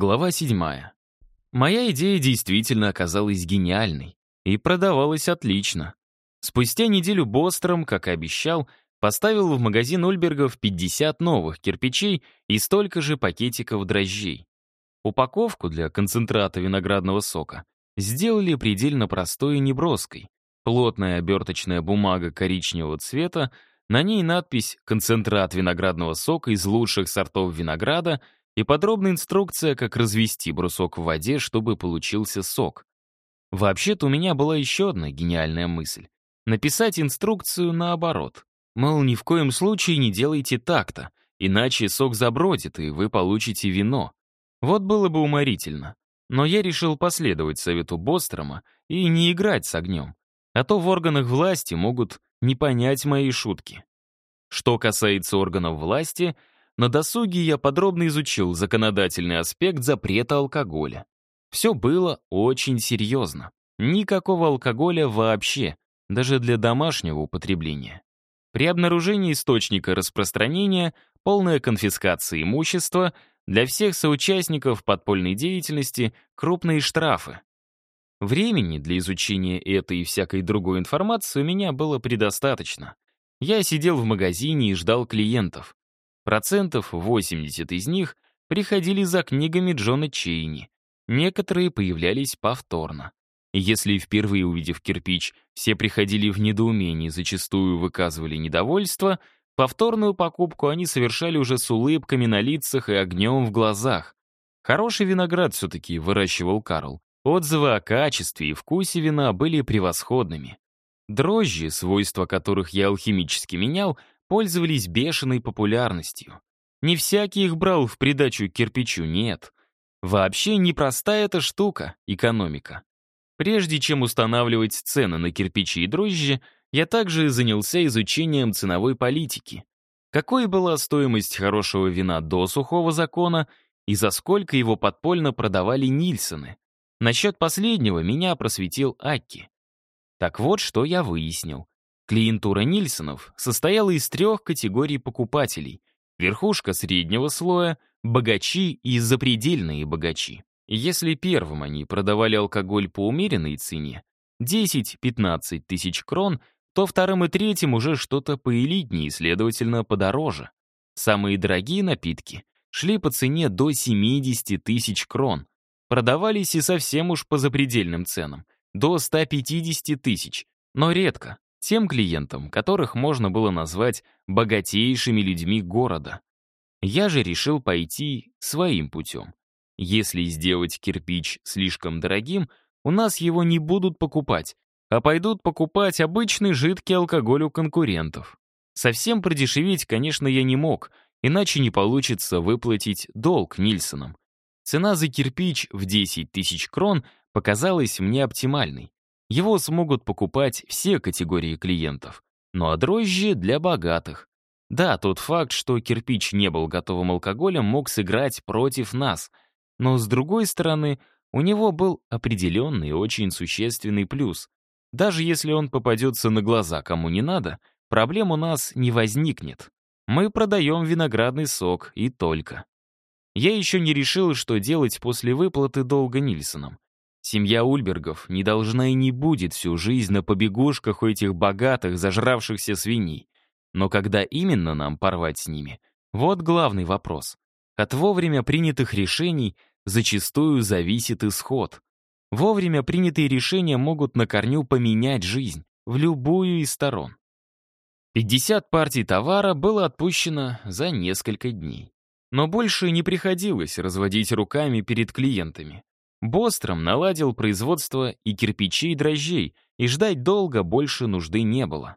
Глава 7. Моя идея действительно оказалась гениальной и продавалась отлично. Спустя неделю Бостром, как и обещал, поставил в магазин Ульбергов 50 новых кирпичей и столько же пакетиков дрожжей. Упаковку для концентрата виноградного сока сделали предельно простой и неброской. Плотная оберточная бумага коричневого цвета, на ней надпись «Концентрат виноградного сока из лучших сортов винограда» и подробная инструкция, как развести брусок в воде, чтобы получился сок. Вообще-то у меня была еще одна гениальная мысль. Написать инструкцию наоборот. Мол, ни в коем случае не делайте так-то, иначе сок забродит, и вы получите вино. Вот было бы уморительно. Но я решил последовать совету Бострома и не играть с огнем. А то в органах власти могут не понять мои шутки. Что касается органов власти — на досуге я подробно изучил законодательный аспект запрета алкоголя. Все было очень серьезно. Никакого алкоголя вообще, даже для домашнего употребления. При обнаружении источника распространения полная конфискация имущества, для всех соучастников подпольной деятельности крупные штрафы. Времени для изучения этой и всякой другой информации у меня было предостаточно. Я сидел в магазине и ждал клиентов. Процентов 80 из них приходили за книгами Джона Чейни. Некоторые появлялись повторно. Если впервые увидев кирпич, все приходили в недоумение и зачастую выказывали недовольство, повторную покупку они совершали уже с улыбками на лицах и огнем в глазах. Хороший виноград все-таки выращивал Карл. Отзывы о качестве и вкусе вина были превосходными. Дрожжи, свойства которых я алхимически менял, пользовались бешеной популярностью. Не всякий их брал в придачу кирпичу, нет. Вообще непростая эта штука — экономика. Прежде чем устанавливать цены на кирпичи и дрожжи, я также занялся изучением ценовой политики. Какой была стоимость хорошего вина до сухого закона и за сколько его подпольно продавали Нильсоны. Насчет последнего меня просветил Акки. Так вот, что я выяснил. Клиентура Нильсонов состояла из трех категорий покупателей. Верхушка среднего слоя, богачи и запредельные богачи. Если первым они продавали алкоголь по умеренной цене, 10-15 тысяч крон, то вторым и третьим уже что-то поэлитнее, следовательно, подороже. Самые дорогие напитки шли по цене до 70 тысяч крон. Продавались и совсем уж по запредельным ценам, до 150 тысяч, но редко, тем клиентам, которых можно было назвать богатейшими людьми города. Я же решил пойти своим путем. Если сделать кирпич слишком дорогим, у нас его не будут покупать, а пойдут покупать обычный жидкий алкоголь у конкурентов. Совсем продешевить, конечно, я не мог, иначе не получится выплатить долг Нильсонам. Цена за кирпич в 10 тысяч крон показалась мне оптимальной. Его смогут покупать все категории клиентов. Ну а дрожжи для богатых. Да, тот факт, что кирпич не был готовым алкоголем, мог сыграть против нас. Но с другой стороны, у него был определенный очень существенный плюс. Даже если он попадется на глаза кому не надо, проблем у нас не возникнет. Мы продаем виноградный сок и только. Я еще не решил, что делать после выплаты долга Нильсонам. Семья Ульбергов не должна и не будет всю жизнь на побегушках у этих богатых, зажравшихся свиней. Но когда именно нам порвать с ними? Вот главный вопрос. От вовремя принятых решений зачастую зависит исход. Вовремя принятые решения могут на корню поменять жизнь в любую из сторон. 50 партий товара было отпущено за несколько дней. Но больше не приходилось разводить руками перед клиентами. Бостром наладил производство и кирпичей, и дрожжей, и ждать долго больше нужды не было.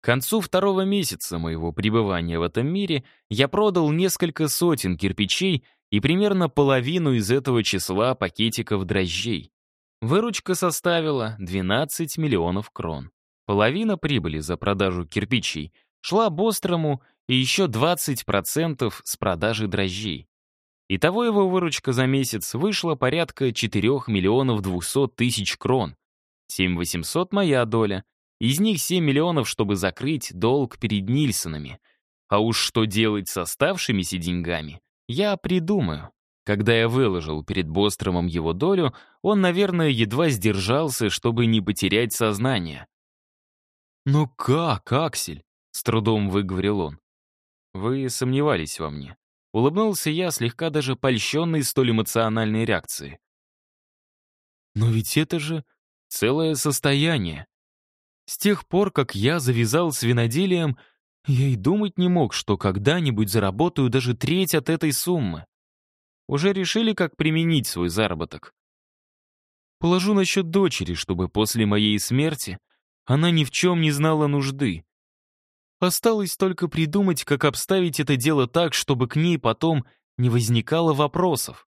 К концу второго месяца моего пребывания в этом мире я продал несколько сотен кирпичей и примерно половину из этого числа пакетиков дрожжей. Выручка составила 12 миллионов крон. Половина прибыли за продажу кирпичей шла Бострому и еще 20% с продажи дрожжей. Итого его выручка за месяц вышла порядка 4 миллионов 200 тысяч крон. 7 800 моя доля. Из них 7 миллионов, чтобы закрыть долг перед Нильсонами. А уж что делать с оставшимися деньгами, я придумаю. Когда я выложил перед Бостромом его долю, он, наверное, едва сдержался, чтобы не потерять сознание. «Ну как, Аксель?» — с трудом выговорил он. «Вы сомневались во мне». Улыбнулся я, слегка даже польщенный столь эмоциональной реакцией. «Но ведь это же целое состояние. С тех пор, как я завязал с виноделием, я и думать не мог, что когда-нибудь заработаю даже треть от этой суммы. Уже решили, как применить свой заработок. Положу насчет дочери, чтобы после моей смерти она ни в чем не знала нужды. Осталось только придумать, как обставить это дело так, чтобы к ней потом не возникало вопросов.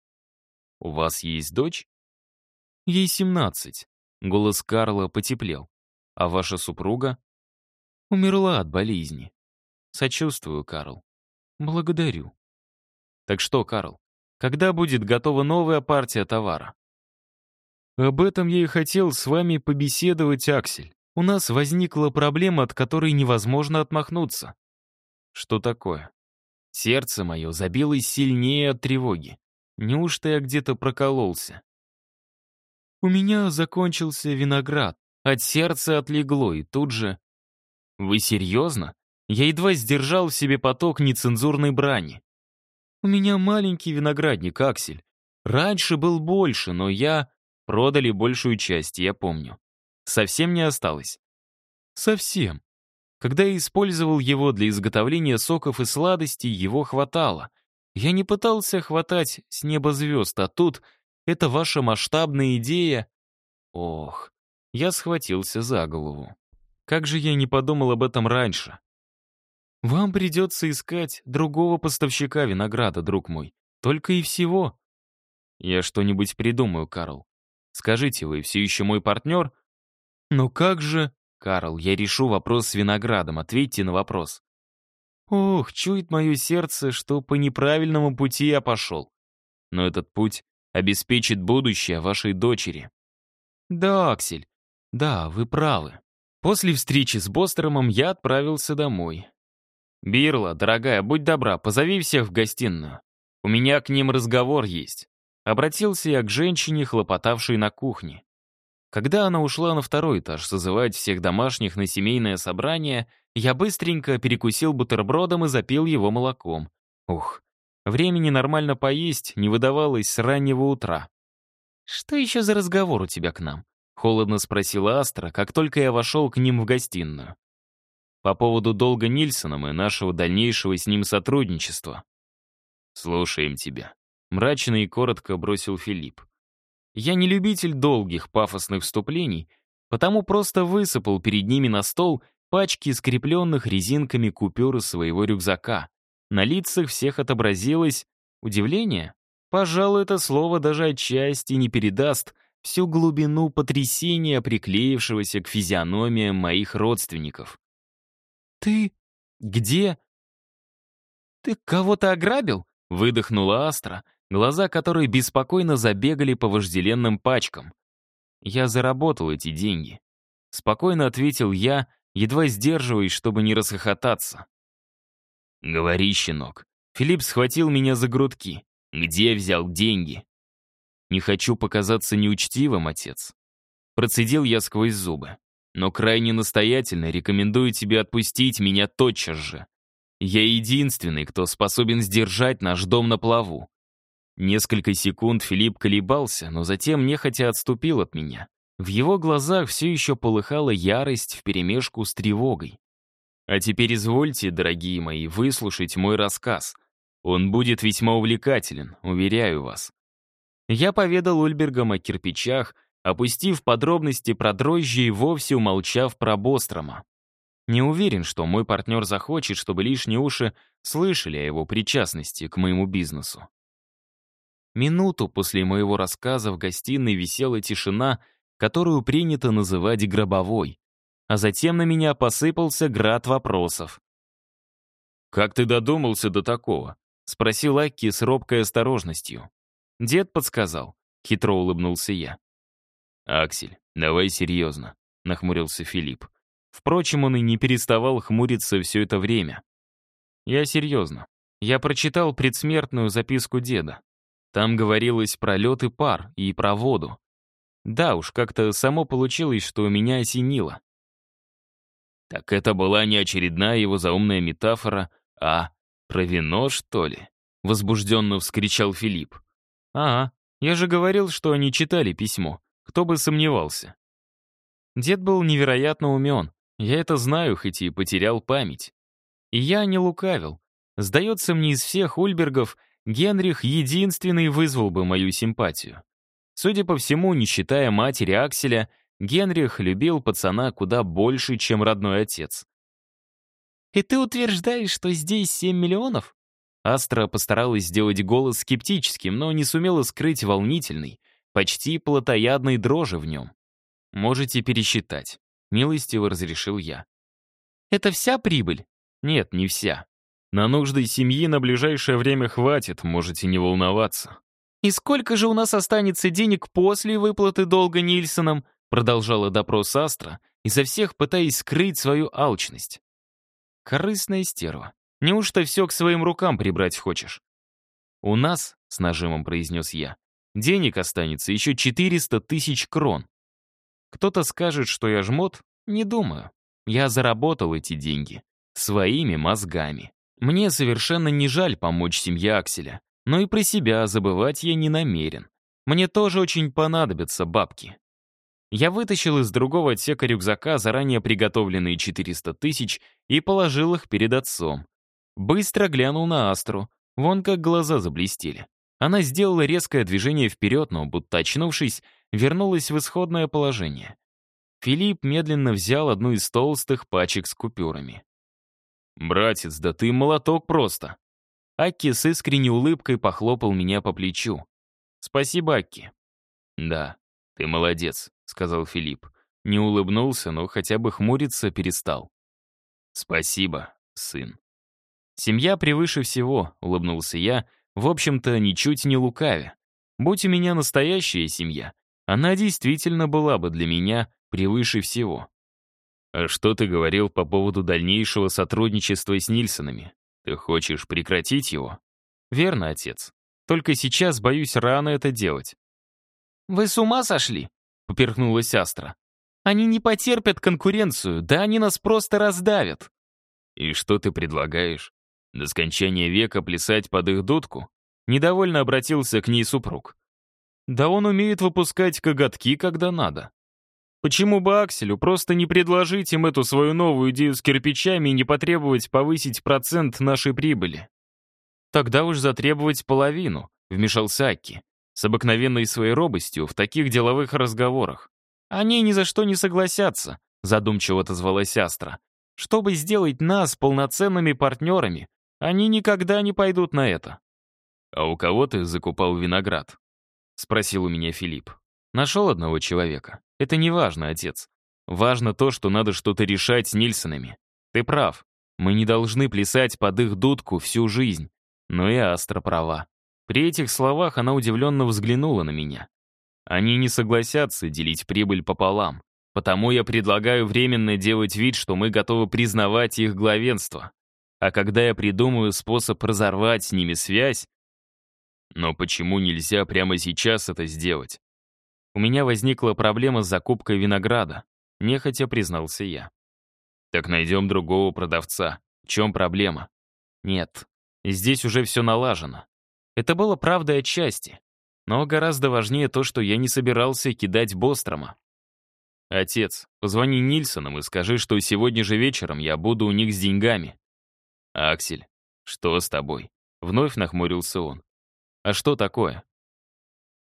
«У вас есть дочь?» «Ей семнадцать». Голос Карла потеплел. А ваша супруга? Умерла от болезни. Сочувствую, Карл. Благодарю. Так что, Карл, когда будет готова новая партия товара? Об этом я и хотел с вами побеседовать, Аксель. У нас возникла проблема, от которой невозможно отмахнуться. Что такое? Сердце мое забилось сильнее от тревоги. Неужто я где-то прокололся? У меня закончился виноград, от сердца отлегло, и тут же... «Вы серьезно?» Я едва сдержал в себе поток нецензурной брани. «У меня маленький виноградник, Аксель. Раньше был больше, но я... Продали большую часть, я помню. Совсем не осталось?» «Совсем. Когда я использовал его для изготовления соков и сладостей, его хватало. Я не пытался хватать с неба звезд, а тут это ваша масштабная идея. Ох, я схватился за голову. Как же я не подумал об этом раньше? Вам придется искать другого поставщика винограда, друг мой. Только и всего. Я что-нибудь придумаю, Карл. Скажите, вы все еще мой партнер? Ну как же... Карл, я решу вопрос с виноградом. Ответьте на вопрос. Ох, чует мое сердце, что по неправильному пути я пошел. Но этот путь обеспечит будущее вашей дочери. Да, Аксель, да, вы правы. После встречи с Бостеромом я отправился домой. «Бирла, дорогая, будь добра, позови всех в гостиную. У меня к ним разговор есть». Обратился я к женщине, хлопотавшей на кухне. Когда она ушла на второй этаж созывать всех домашних на семейное собрание, я быстренько перекусил бутербродом и запил его молоком. Ух, времени нормально поесть не выдавалось с раннего утра. «Что еще за разговор у тебя к нам?» Холодно спросила Астра, как только я вошел к ним в гостиную. По поводу долга Нильсоном и нашего дальнейшего с ним сотрудничества. «Слушаем тебя», — мрачно и коротко бросил Филипп. Я не любитель долгих пафосных вступлений, потому просто высыпал перед ними на стол пачки скрепленных резинками купюр из своего рюкзака. На лицах всех отобразилось удивление. Пожалуй, это слово даже отчасти не передаст — всю глубину потрясения, приклеившегося к физиономиям моих родственников. «Ты где?» «Ты кого-то ограбил?» — выдохнула Астра, глаза которой беспокойно забегали по вожделенным пачкам. «Я заработал эти деньги», — спокойно ответил я, едва сдерживаясь, чтобы не расхохотаться. «Говори, щенок». Филипп схватил меня за грудки. «Где взял деньги?» Не хочу показаться неучтивым, отец. Процедил я сквозь зубы. Но крайне настоятельно рекомендую тебе отпустить меня тотчас же. Я единственный, кто способен сдержать наш дом на плаву. Несколько секунд Филипп колебался, но затем нехотя отступил от меня. В его глазах все еще полыхала ярость вперемешку с тревогой. А теперь извольте, дорогие мои, выслушать мой рассказ. Он будет весьма увлекателен, уверяю вас. Я поведал Ульбергам о кирпичах, опустив подробности про дрожжи и вовсе умолчав про Бострома. Не уверен, что мой партнер захочет, чтобы лишние уши слышали о его причастности к моему бизнесу. Минуту после моего рассказа в гостиной висела тишина, которую принято называть гробовой, а затем на меня посыпался град вопросов. «Как ты додумался до такого?» — спросил Акки с робкой осторожностью. Дед подсказал. Хитро улыбнулся я. «Аксель, давай серьезно», — нахмурился Филипп. Впрочем, он и не переставал хмуриться все это время. «Я серьезно. Я прочитал предсмертную записку деда. Там говорилось про лед и пар, и про воду. Да уж, как-то само получилось, что меня осенило. Так это была не очередная его заумная метафора, а про вино, что ли? Возбужденно вскричал Филипп. «Ага, я же говорил, что они читали письмо. Кто бы сомневался». Дед был невероятно умен. Я это знаю, хоть и потерял память. И я не лукавил. Сдается мне из всех Ульбергов, Генрих единственный вызвал бы мою симпатию. Судя по всему, не считая матери Акселя, Генрих любил пацана куда больше, чем родной отец. «И ты утверждаешь, что здесь 7 миллионов?» Астра постаралась сделать голос скептическим, но не сумела скрыть волнительный, почти плотоядной дрожи в нем. «Можете пересчитать», — милостиво разрешил я. «Это вся прибыль?» «Нет, не вся. На нужды семьи на ближайшее время хватит, можете не волноваться». «И сколько же у нас останется денег после выплаты долга Нильсонам?» продолжала допрос Астра, изо всех пытаясь скрыть свою алчность. Корыстная стерва. Неужто все к своим рукам прибрать хочешь? У нас, с нажимом произнес я, денег останется еще 400 тысяч крон. Кто-то скажет, что я жмот? Не думаю. Я заработал эти деньги. Своими мозгами. Мне совершенно не жаль помочь семье Акселя. Но и про себя забывать я не намерен. Мне тоже очень понадобятся бабки. Я вытащил из другого отсека рюкзака заранее приготовленные 400 тысяч и положил их перед отцом. Быстро глянул на Астру. Вон как глаза заблестели. Она сделала резкое движение вперед, но, будто очнувшись, вернулась в исходное положение. Филипп медленно взял одну из толстых пачек с купюрами. «Братец, да ты молоток просто!» Акки с искренней улыбкой похлопал меня по плечу. «Спасибо, Акки». «Да, ты молодец», — сказал Филипп. Не улыбнулся, но хотя бы хмуриться перестал. «Спасибо, сын». «Семья превыше всего», — улыбнулся я, в общем-то, ничуть не лукавя. Будь у меня настоящая семья, она действительно была бы для меня превыше всего. «А что ты говорил по поводу дальнейшего сотрудничества с Нильсонами? Ты хочешь прекратить его?» «Верно, отец. Только сейчас, боюсь, рано это делать». «Вы с ума сошли?» — поперхнулась Астра. «Они не потерпят конкуренцию, да они нас просто раздавят». «И что ты предлагаешь? До скончания века плясать под их дудку? Недовольно обратился к ней супруг. Да он умеет выпускать коготки, когда надо. Почему бы Акселю просто не предложить им эту свою новую идею с кирпичами и не потребовать повысить процент нашей прибыли? Тогда уж затребовать половину, вмешался Акки, с обыкновенной своей робостью в таких деловых разговорах. Они ни за что не согласятся, задумчиво отозвалась Астра. Чтобы сделать нас полноценными партнерами, они никогда не пойдут на это. «А у кого ты закупал виноград?» — спросил у меня Филипп. «Нашел одного человека. Это не важно, отец. Важно то, что надо что-то решать с Нильсонами. Ты прав. Мы не должны плясать под их дудку всю жизнь. Но и Астра права. При этих словах она удивленно взглянула на меня. Они не согласятся делить прибыль пополам. Потому я предлагаю временно делать вид, что мы готовы признавать их главенство. А когда я придумаю способ разорвать с ними связь... Но почему нельзя прямо сейчас это сделать? У меня возникла проблема с закупкой винограда, нехотя признался я. Так найдем другого продавца. В чем проблема? Нет, здесь уже все налажено. Это было правдой отчасти. Но гораздо важнее то, что я не собирался кидать Бострома. «Отец, позвони Нильсонам и скажи, что сегодня же вечером я буду у них с деньгами. «Аксель, что с тобой?» Вновь нахмурился он. «А что такое?»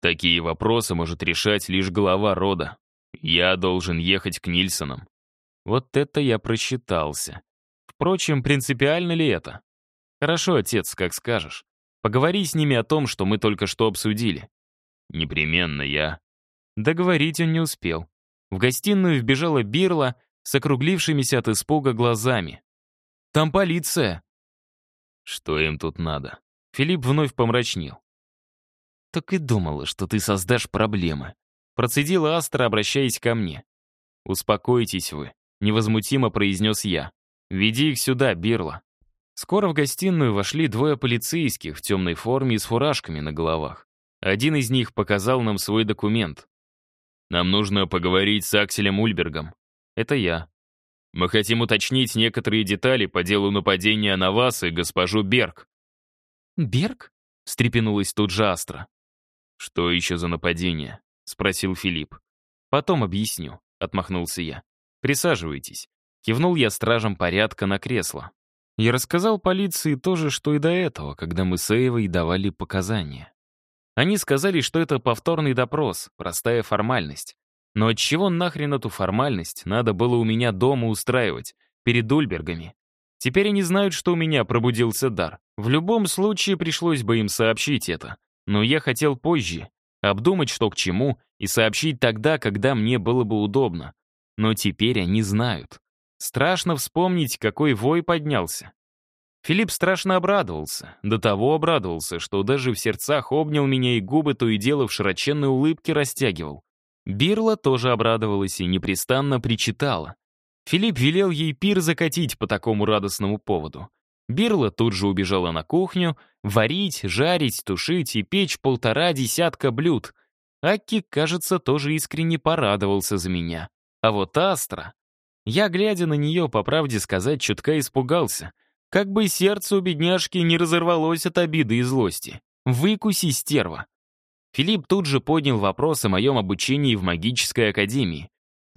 «Такие вопросы может решать лишь глава рода. Я должен ехать к Нильсонам». Вот это я просчитался. Впрочем, принципиально ли это? Хорошо, отец, как скажешь. Поговори с ними о том, что мы только что обсудили. Непременно я. Договорить он не успел. В гостиную вбежала Бирла с округлившимися от испуга глазами. Там полиция!» «Что им тут надо?» Филипп вновь помрачнел. «Так и думала, что ты создашь проблемы», процедила Астра, обращаясь ко мне. «Успокойтесь вы», — невозмутимо произнес я. «Веди их сюда, Бирла». Скоро в гостиную вошли двое полицейских в темной форме и с фуражками на головах. Один из них показал нам свой документ. «Нам нужно поговорить с Акселем Ульбергом». «Это я». «Мы хотим уточнить некоторые детали по делу нападения на вас и госпожу Берг». «Берг?» — встрепенулась тут же Астра. «Что еще за нападение?» — спросил Филипп. «Потом объясню», — отмахнулся я. «Присаживайтесь». Кивнул я стражам порядка на кресло. Я рассказал полиции то же, что и до этого, когда мы с Эйвой давали показания. Они сказали, что это повторный допрос, простая формальность. Но отчего нахрен эту формальность надо было у меня дома устраивать, перед Ульбергами? Теперь они знают, что у меня пробудился дар. В любом случае пришлось бы им сообщить это. Но я хотел позже, обдумать, что к чему, и сообщить тогда, когда мне было бы удобно. Но теперь они знают. Страшно вспомнить, какой вой поднялся. Филипп страшно обрадовался. До того обрадовался, что даже в сердцах обнял меня и губы то и дело в широченной улыбке растягивал. Бирла тоже обрадовалась и непрестанно причитала. Филипп велел ей пир закатить по такому радостному поводу. Бирла тут же убежала на кухню, варить, жарить, тушить и печь полтора десятка блюд. Акки, кажется, тоже искренне порадовался за меня. А вот Астра... Я, глядя на нее, по правде сказать, чутка испугался — как бы сердце у бедняжки не разорвалось от обиды и злости. Выкуси, стерва. Филипп тут же поднял вопрос о моем обучении в магической академии.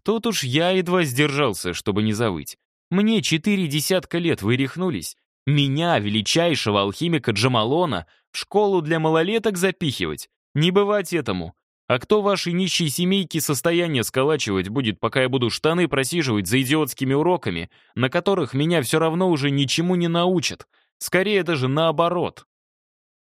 Тут уж я едва сдержался, чтобы не завыть. Мне четыре десятка лет вырехнулись. Меня, величайшего алхимика Джамалона, в школу для малолеток запихивать. Не бывать этому. А кто вашей нищей семейки состояние сколачивать будет, пока я буду штаны просиживать за идиотскими уроками, на которых меня все равно уже ничему не научат? Скорее даже наоборот.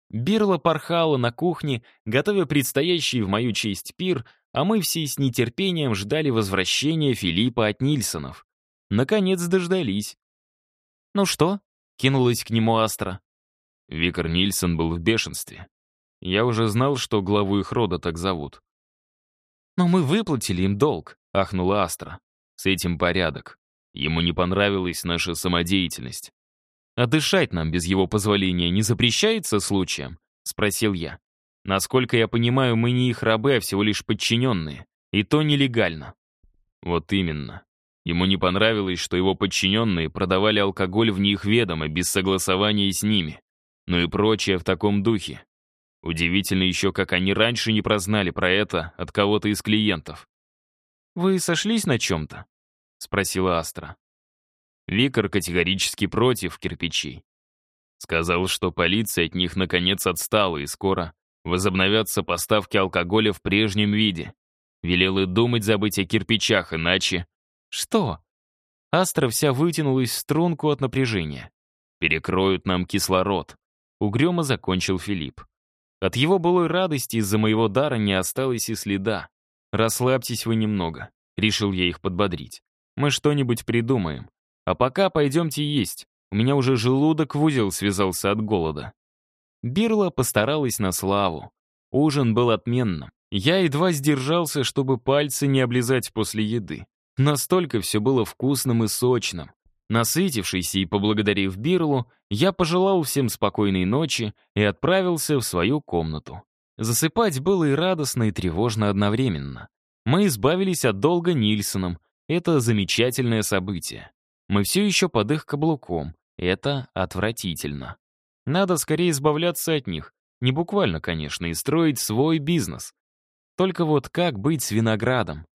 Бирла порхала на кухне, готовя предстоящий в мою честь пир, а мы все с нетерпением ждали возвращения Филиппа от Нильсонов. Наконец дождались. «Ну что?» — кинулась к нему Астра. Викар Нильсон был в бешенстве. Я уже знал, что главу их рода так зовут. «Но мы выплатили им долг», — ахнула Астра. «С этим порядок. Ему не понравилась наша самодеятельность». «А дышать нам без его позволения не запрещается случаем?» — спросил я. «Насколько я понимаю, мы не их рабы, а всего лишь подчиненные. И то нелегально». «Вот именно. Ему не понравилось, что его подчиненные продавали алкоголь в них ведомо, без согласования с ними. Ну и прочее в таком духе. Удивительно еще, как они раньше не прознали про это от кого-то из клиентов. «Вы сошлись на чем-то?» — спросила Астра. Викар категорически против кирпичей. Сказал, что полиция от них наконец отстала и скоро возобновятся поставки алкоголя в прежнем виде. Велел и думать забыть о кирпичах, иначе... Что? Астра вся вытянулась в струнку от напряжения. Перекроют нам кислород. Угрюмо закончил Филипп. От его былой радости из-за моего дара не осталось и следа. «Расслабьтесь вы немного», — решил я их подбодрить. «Мы что-нибудь придумаем. А пока пойдемте есть. У меня уже желудок в узел связался от голода». Бирла постаралась на славу. Ужин был отменным. Я едва сдержался, чтобы пальцы не облизать после еды. Настолько все было вкусным и сочным. Насытившись и поблагодарив Бирлу, я пожелал всем спокойной ночи и отправился в свою комнату. Засыпать было и радостно, и тревожно одновременно. Мы избавились от долга Нильсоном. Это замечательное событие. Мы все еще под их каблуком. Это отвратительно. Надо скорее избавляться от них. Не буквально, конечно, и строить свой бизнес. Только вот как быть с виноградом?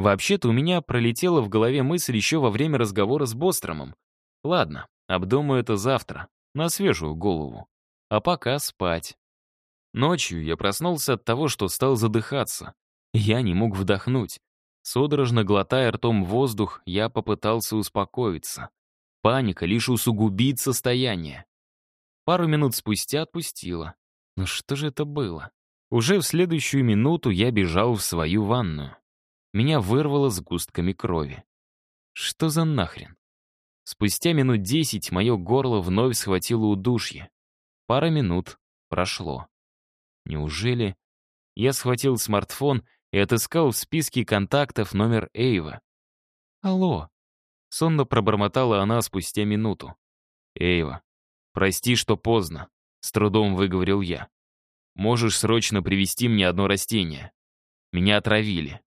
Вообще-то у меня пролетела в голове мысль еще во время разговора с Бостромом. Ладно, обдумаю это завтра, на свежую голову. А пока спать. Ночью я проснулся от того, что стал задыхаться. Я не мог вдохнуть. Судорожно глотая ртом воздух, я попытался успокоиться. Паника лишь усугубит состояние. Пару минут спустя отпустила. Но что же это было? Уже в следующую минуту я бежал в свою ванную. Меня вырвало с густками крови. Что за нахрен? Спустя минут десять мое горло вновь схватило удушье. Пара минут прошло. Неужели... Я схватил смартфон и отыскал в списке контактов номер Эйва. «Алло», — сонно пробормотала она спустя минуту. «Эйва, прости, что поздно», — с трудом выговорил я. Можешь срочно привезти мне одно растение. Меня отравили.